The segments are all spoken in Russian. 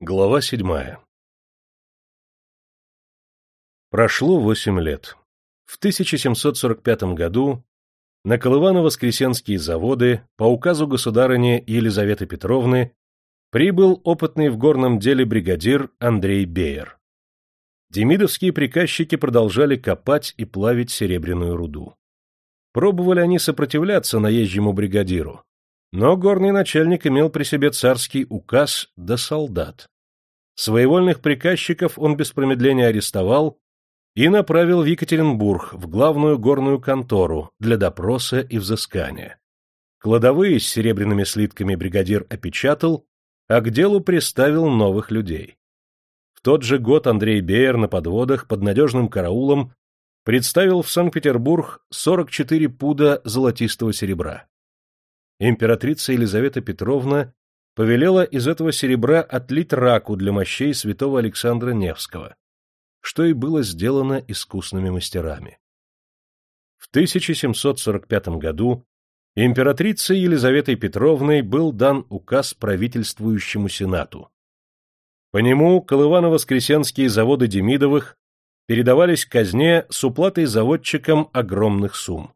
Глава седьмая Прошло восемь лет. В 1745 году на Колывано-Воскресенские заводы по указу государыни Елизаветы Петровны прибыл опытный в горном деле бригадир Андрей Беер. Демидовские приказчики продолжали копать и плавить серебряную руду. Пробовали они сопротивляться наезжему бригадиру, но горный начальник имел при себе царский указ до солдат. Своевольных приказчиков он без промедления арестовал и направил в Екатеринбург, в главную горную контору, для допроса и взыскания. Кладовые с серебряными слитками бригадир опечатал, а к делу приставил новых людей. В тот же год Андрей Беер на подводах под надежным караулом представил в Санкт-Петербург 44 пуда золотистого серебра императрица Елизавета Петровна повелела из этого серебра отлить раку для мощей святого Александра Невского, что и было сделано искусными мастерами. В 1745 году императрицей Елизаветой Петровной был дан указ правительствующему сенату. По нему Колывано-Воскресенские заводы Демидовых передавались казне с уплатой заводчикам огромных сумм.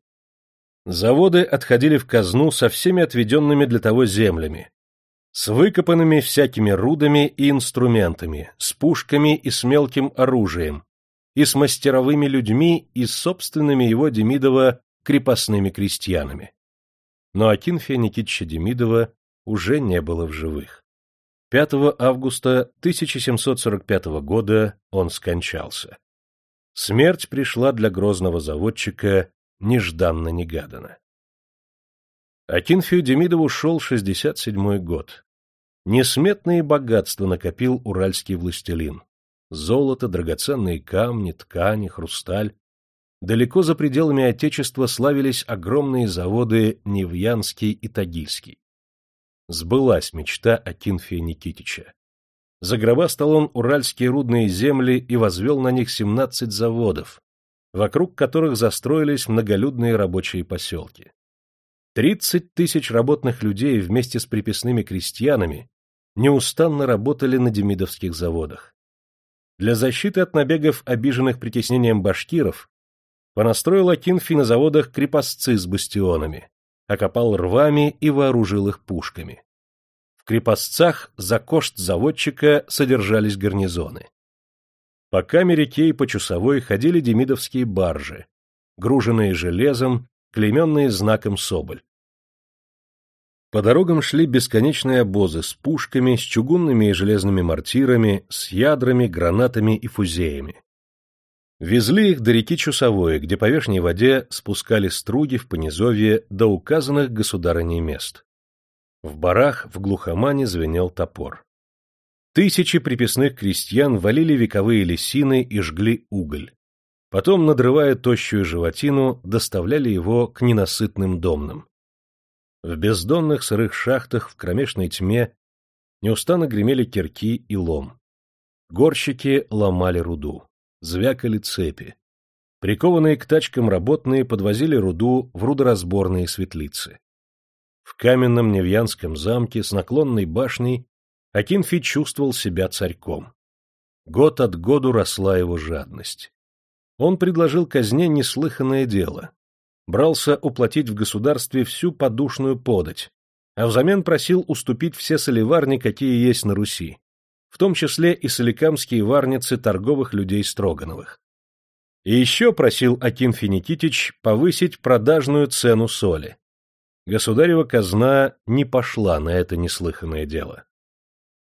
Заводы отходили в казну со всеми отведенными для того землями, с выкопанными всякими рудами и инструментами, с пушками и с мелким оружием, и с мастеровыми людьми, и с собственными его Демидова крепостными крестьянами. Но Акинфия Никитича Демидова уже не было в живых. 5 августа 1745 года он скончался. Смерть пришла для грозного заводчика нежданно-негаданно. Акинфию Демидову шел 67-й год. Несметные богатства накопил уральский властелин. Золото, драгоценные камни, ткани, хрусталь. Далеко за пределами Отечества славились огромные заводы Невьянский и Тагильский. Сбылась мечта Акинфия Никитича. Загробастал он уральские рудные земли и возвел на них 17 заводов, вокруг которых застроились многолюдные рабочие поселки. Тридцать тысяч работных людей вместе с приписными крестьянами неустанно работали на демидовских заводах. Для защиты от набегов, обиженных притеснением башкиров, понастроил Акинфи на заводах крепостцы с бастионами, окопал рвами и вооружил их пушками. В крепостцах за кошт заводчика содержались гарнизоны. По камереке и по часовой ходили демидовские баржи, груженные железом, клейменные знаком Соболь. По дорогам шли бесконечные обозы с пушками, с чугунными и железными мортирами, с ядрами, гранатами и фузеями. Везли их до реки Чусовой, где по верхней воде спускали струги в понизовье до указанных государыней мест. В барах в глухомане звенел топор. Тысячи приписных крестьян валили вековые лесины и жгли уголь. Потом, надрывая тощую животину, доставляли его к ненасытным домнам. В бездонных сырых шахтах в кромешной тьме неустанно гремели кирки и лом. Горщики ломали руду, звякали цепи. Прикованные к тачкам работные подвозили руду в рудоразборные светлицы. В каменном Невьянском замке с наклонной башней Акинфи чувствовал себя царьком. Год от году росла его жадность. Он предложил казне неслыханное дело. Брался уплатить в государстве всю подушную подать, а взамен просил уступить все соливарни, какие есть на Руси, в том числе и соликамские варницы торговых людей Строгановых. И еще просил Акинфи Никитич повысить продажную цену соли. Государева казна не пошла на это неслыханное дело.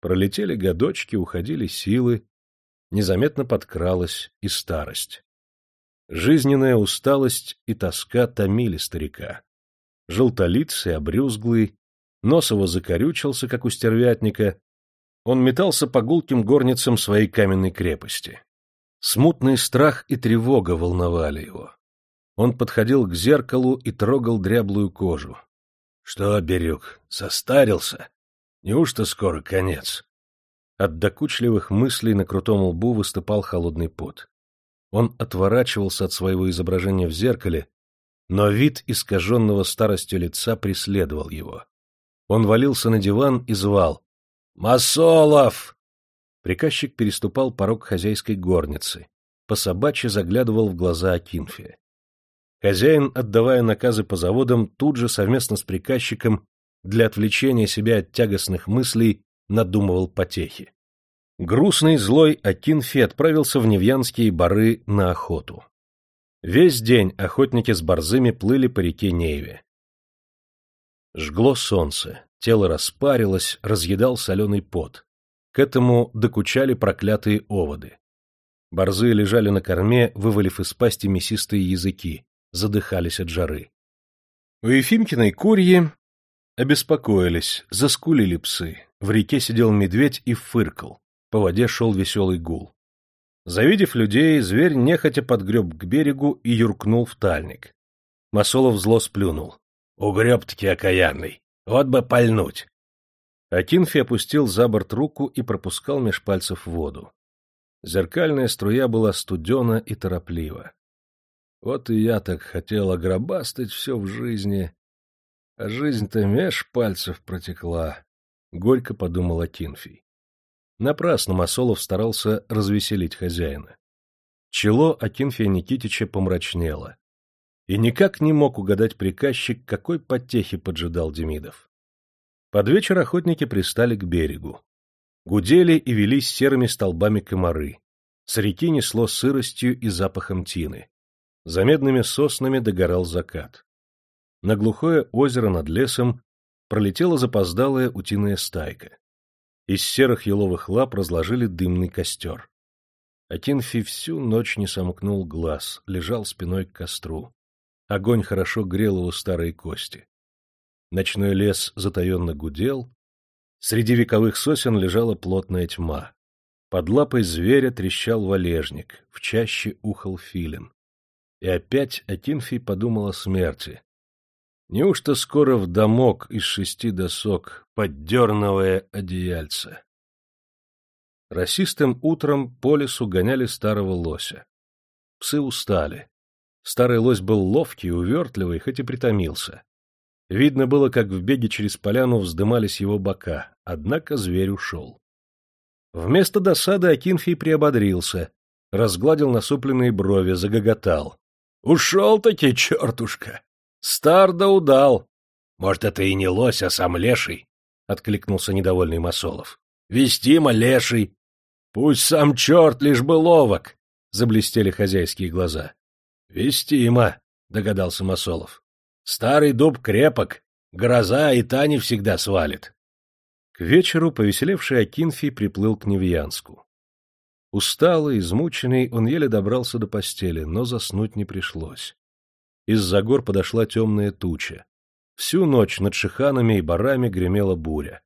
Пролетели годочки, уходили силы, незаметно подкралась и старость. Жизненная усталость и тоска томили старика. Желтолицый, обрюзглый, нос его закорючился, как у стервятника. Он метался по гулким горницам своей каменной крепости. Смутный страх и тревога волновали его. Он подходил к зеркалу и трогал дряблую кожу. — Что, Бирюк, состарился? Неужто скоро конец? От докучливых мыслей на крутом лбу выступал холодный пот. Он отворачивался от своего изображения в зеркале, но вид искаженного старостью лица преследовал его. Он валился на диван и звал «Масолов! Приказчик переступал порог хозяйской горницы, по собачьи заглядывал в глаза Акинфия. Хозяин, отдавая наказы по заводам, тут же совместно с приказчиком для отвлечения себя от тягостных мыслей надумывал потехи. Грустный злой Акинфи отправился в Невьянские бары на охоту. Весь день охотники с борзыми плыли по реке Нейве. Жгло солнце, тело распарилось, разъедал соленый пот. К этому докучали проклятые оводы. Борзы лежали на корме, вывалив из пасти мясистые языки, задыхались от жары. У Ефимкиной курьи обеспокоились, заскулили псы. В реке сидел медведь и фыркал. По воде шел веселый гул. Завидев людей, зверь нехотя подгреб к берегу и юркнул в тальник. Масолов зло сплюнул. — Угреб-таки окаянный! Вот бы пальнуть! Акинфи опустил за борт руку и пропускал меж пальцев воду. Зеркальная струя была студена и тороплива. Вот и я так хотел огробастать все в жизни, а жизнь-то меж пальцев протекла, — горько подумал Акинфий. Напрасно Масолов старался развеселить хозяина. Чело Акинфия Никитича помрачнело. И никак не мог угадать приказчик, какой подтехи поджидал Демидов. Под вечер охотники пристали к берегу. Гудели и велись серыми столбами комары. С реки несло сыростью и запахом тины. За медными соснами догорал закат. На глухое озеро над лесом пролетела запоздалая утиная стайка. Из серых еловых лап разложили дымный костер. Акинфи всю ночь не сомкнул глаз, лежал спиной к костру. Огонь хорошо грел его старые кости. Ночной лес затаенно гудел. Среди вековых сосен лежала плотная тьма. Под лапой зверя трещал валежник, в чаще ухал филин. И опять Акинфий подумал о смерти, Неужто скоро в домок из шести досок, поддерновое одеяльце? Расистым утром по лесу гоняли старого лося. Псы устали. Старый лось был ловкий, увертливый, хоть и притомился. Видно было, как в беге через поляну вздымались его бока, однако зверь ушел. Вместо досады Акинфий приободрился, разгладил насупленные брови, загоготал. — Ушел-таки, чертушка! Стар да удал. Может, это и не лось, а сам леший, — откликнулся недовольный Масолов. Вестимо леший. Пусть сам черт лишь бы ловок, — заблестели хозяйские глаза. Вестимо, — догадался Масолов. Старый дуб крепок, гроза и та не всегда свалит. К вечеру повеселевший Акинфий приплыл к Невьянску. Усталый, измученный, он еле добрался до постели, но заснуть не пришлось. Из-за гор подошла темная туча. Всю ночь над шиханами и барами гремела буря.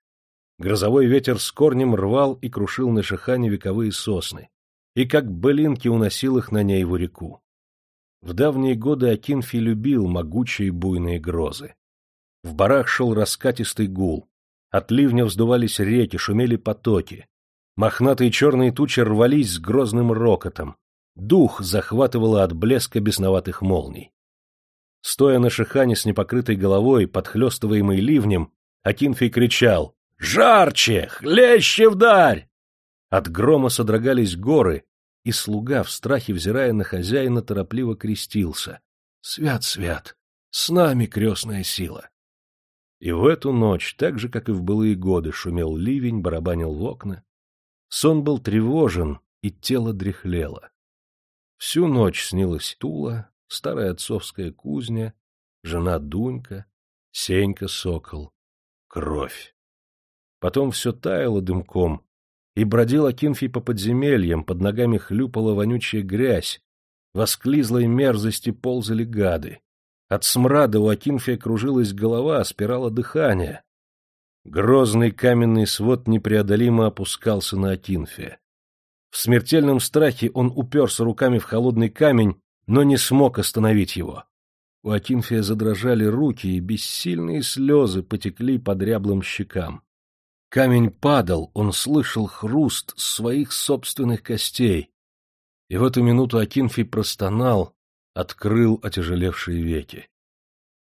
Грозовой ветер с корнем рвал и крушил на шихане вековые сосны, и как былинки уносил их на ней в реку. В давние годы Акинфи любил могучие буйные грозы. В барах шел раскатистый гул, от ливня вздувались реки, шумели потоки. Мохнатые черные тучи рвались с грозным рокотом. Дух захватывало от блеска бесноватых молний. Стоя на шихане с непокрытой головой, подхлестываемый ливнем, Акинфий кричал «Жарче! Хлеще вдарь!» От грома содрогались горы, и слуга, в страхе взирая на хозяина, торопливо крестился. «Свят, свят! С нами крестная сила!» И в эту ночь, так же, как и в былые годы, шумел ливень, барабанил в окна. Сон был тревожен, и тело дряхлело. Всю ночь снилась Тула, старая отцовская кузня, жена Дунька, Сенька Сокол, кровь. Потом все таяло дымком, и бродил Акинфий по подземельям, под ногами хлюпала вонючая грязь, в осклизлой мерзости ползали гады. От смрада у Акинфия кружилась голова, спирала дыхание. Грозный каменный свод непреодолимо опускался на Акинфия. В смертельном страхе он уперся руками в холодный камень но не смог остановить его. У Акинфия задрожали руки, и бессильные слезы потекли по дряблым щекам. Камень падал, он слышал хруст своих собственных костей. И в эту минуту Акинфий простонал, открыл отяжелевшие веки.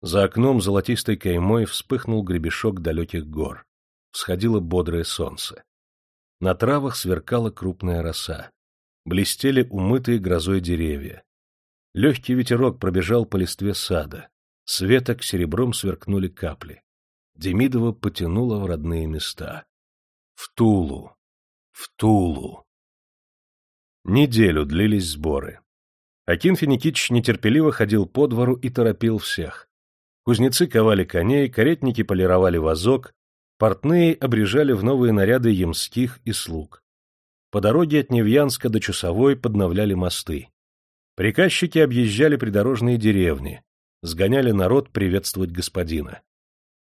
За окном золотистой каймой вспыхнул гребешок далеких гор. Всходило бодрое солнце. На травах сверкала крупная роса. Блестели умытые грозой деревья. Легкий ветерок пробежал по листве сада. Светок серебром сверкнули капли. Демидова потянула в родные места. В Тулу. В Тулу. Неделю длились сборы. Акинфи Никитич нетерпеливо ходил по двору и торопил всех. Кузнецы ковали коней, каретники полировали вазок, портные обрежали в новые наряды ямских и слуг. По дороге от Невьянска до Чусовой подновляли мосты. Приказчики объезжали придорожные деревни, сгоняли народ приветствовать господина.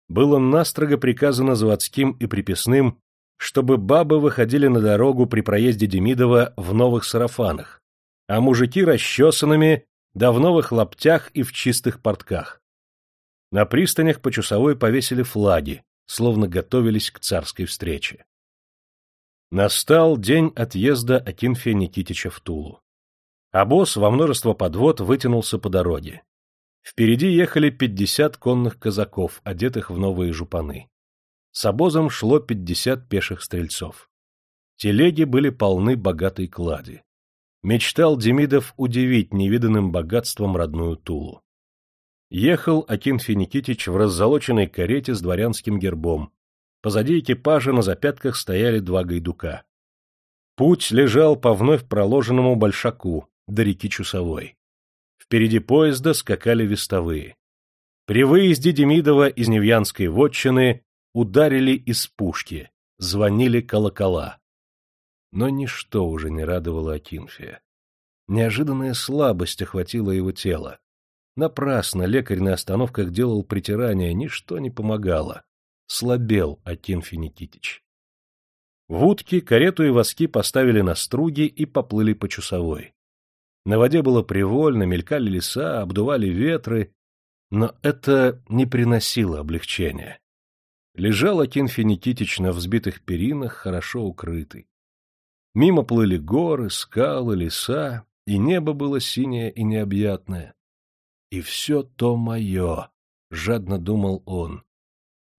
Было настрого приказано заводским и приписным, чтобы бабы выходили на дорогу при проезде Демидова в новых сарафанах, а мужики расчесанными, да в новых лаптях и в чистых портках. На пристанях по часовой повесили флаги, словно готовились к царской встрече. Настал день отъезда Акинфия Никитича в Тулу. Обоз во множество подвод вытянулся по дороге. Впереди ехали пятьдесят конных казаков, одетых в новые жупаны. С обозом шло пятьдесят пеших стрельцов. Телеги были полны богатой клади. Мечтал Демидов удивить невиданным богатством родную Тулу. Ехал Акинфий Никитич в раззолоченной карете с дворянским гербом, Позади экипажа на запятках стояли два гайдука. Путь лежал по вновь проложенному большаку до реки Чусовой. Впереди поезда скакали вестовые. При выезде Демидова из Невьянской вотчины ударили из пушки, звонили колокола. Но ничто уже не радовало Акинфия. Неожиданная слабость охватила его тело. Напрасно лекарь на остановках делал притирания, ничто не помогало слабел Акинфий Никитич. В утки карету и воски поставили на струги и поплыли по часовой. На воде было привольно, мелькали леса, обдували ветры, но это не приносило облегчения. Лежал Акинфий Никитич на взбитых перинах, хорошо укрытый. Мимо плыли горы, скалы, леса, и небо было синее и необъятное. И все то мое, — жадно думал он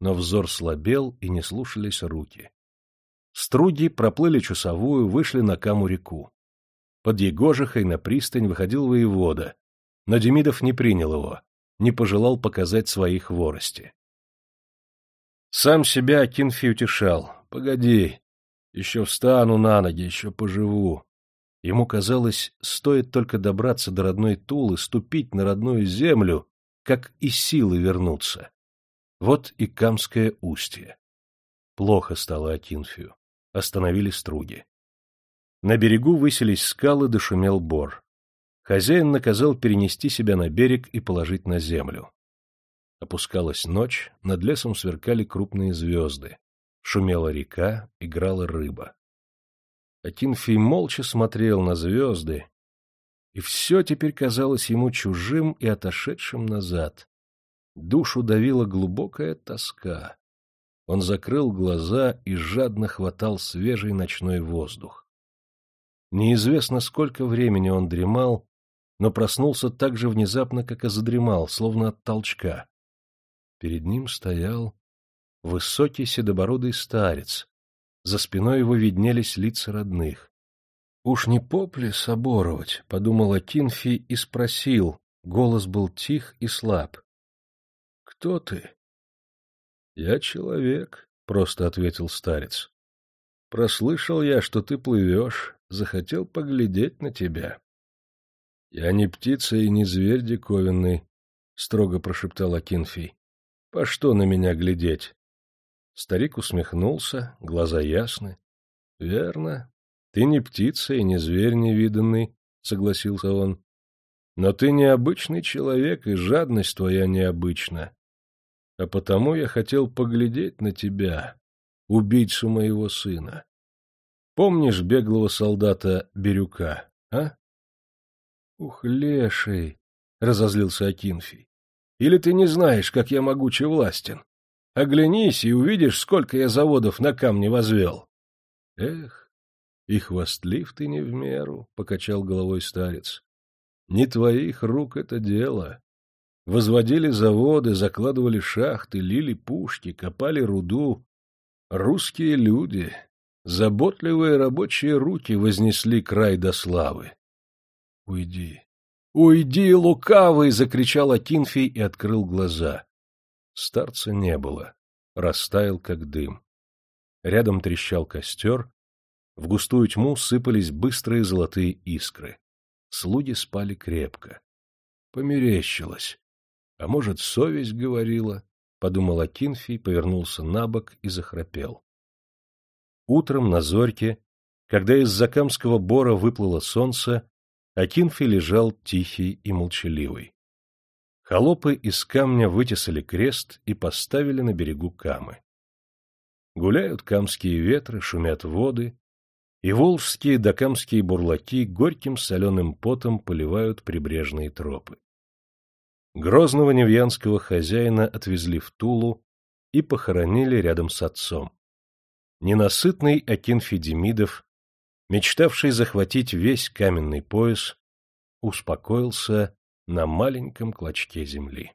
но взор слабел и не слушались руки. Струги проплыли часовую, вышли на Каму-реку. Под Егожихой на пристань выходил воевода, но Демидов не принял его, не пожелал показать свои хворости. Сам себя Акинфий утешал. «Погоди, еще встану на ноги, еще поживу». Ему казалось, стоит только добраться до родной Тулы, ступить на родную землю, как и силы вернуться. Вот и Камское устье. Плохо стало Акинфию. Остановили струги. На берегу высились скалы, дошумел бор. Хозяин наказал перенести себя на берег и положить на землю. Опускалась ночь, над лесом сверкали крупные звезды. Шумела река, играла рыба. Акинфий молча смотрел на звезды, и все теперь казалось ему чужим и отошедшим назад, Душу давила глубокая тоска. Он закрыл глаза и жадно хватал свежий ночной воздух. Неизвестно, сколько времени он дремал, но проснулся так же внезапно, как и задремал, словно от толчка. Перед ним стоял высокий седобородый старец. За спиной его виднелись лица родных. «Уж не попли соборовать?» — подумал Акинфий и спросил. Голос был тих и слаб. Кто ты? — Я человек, — просто ответил старец. — Прослышал я, что ты плывешь, захотел поглядеть на тебя. — Я не птица и не зверь диковинный, — строго прошептал Акинфий. — По что на меня глядеть? Старик усмехнулся, глаза ясны. — Верно, ты не птица и не зверь невиданный, — согласился он. — Но ты необычный человек, и жадность твоя необычна а потому я хотел поглядеть на тебя, убийцу моего сына. Помнишь беглого солдата Бирюка, а? — Ух, леший! — разозлился Акинфий. — Или ты не знаешь, как я могуче властен? Оглянись и увидишь, сколько я заводов на камне возвел. — Эх, и хвастлив ты не в меру, — покачал головой старец. — Не твоих рук это дело. Возводили заводы, закладывали шахты, лили пушки, копали руду. Русские люди. Заботливые рабочие руки вознесли край до славы. — Уйди, уйди, лукавый! — закричал Акинфий и открыл глаза. Старца не было, растаял, как дым. Рядом трещал костер, в густую тьму сыпались быстрые золотые искры. Слуги спали крепко. Померещилось. А может, совесть говорила? — подумал Акинфий, повернулся на бок и захрапел. Утром на зорьке, когда из Закамского бора выплыло солнце, Акинфий лежал тихий и молчаливый. Холопы из камня вытесали крест и поставили на берегу камы. Гуляют камские ветры, шумят воды, и волжские да камские бурлаки горьким соленым потом поливают прибрежные тропы. Грозного невьянского хозяина отвезли в Тулу и похоронили рядом с отцом. Ненасытный Акинфи Демидов, мечтавший захватить весь каменный пояс, успокоился на маленьком клочке земли.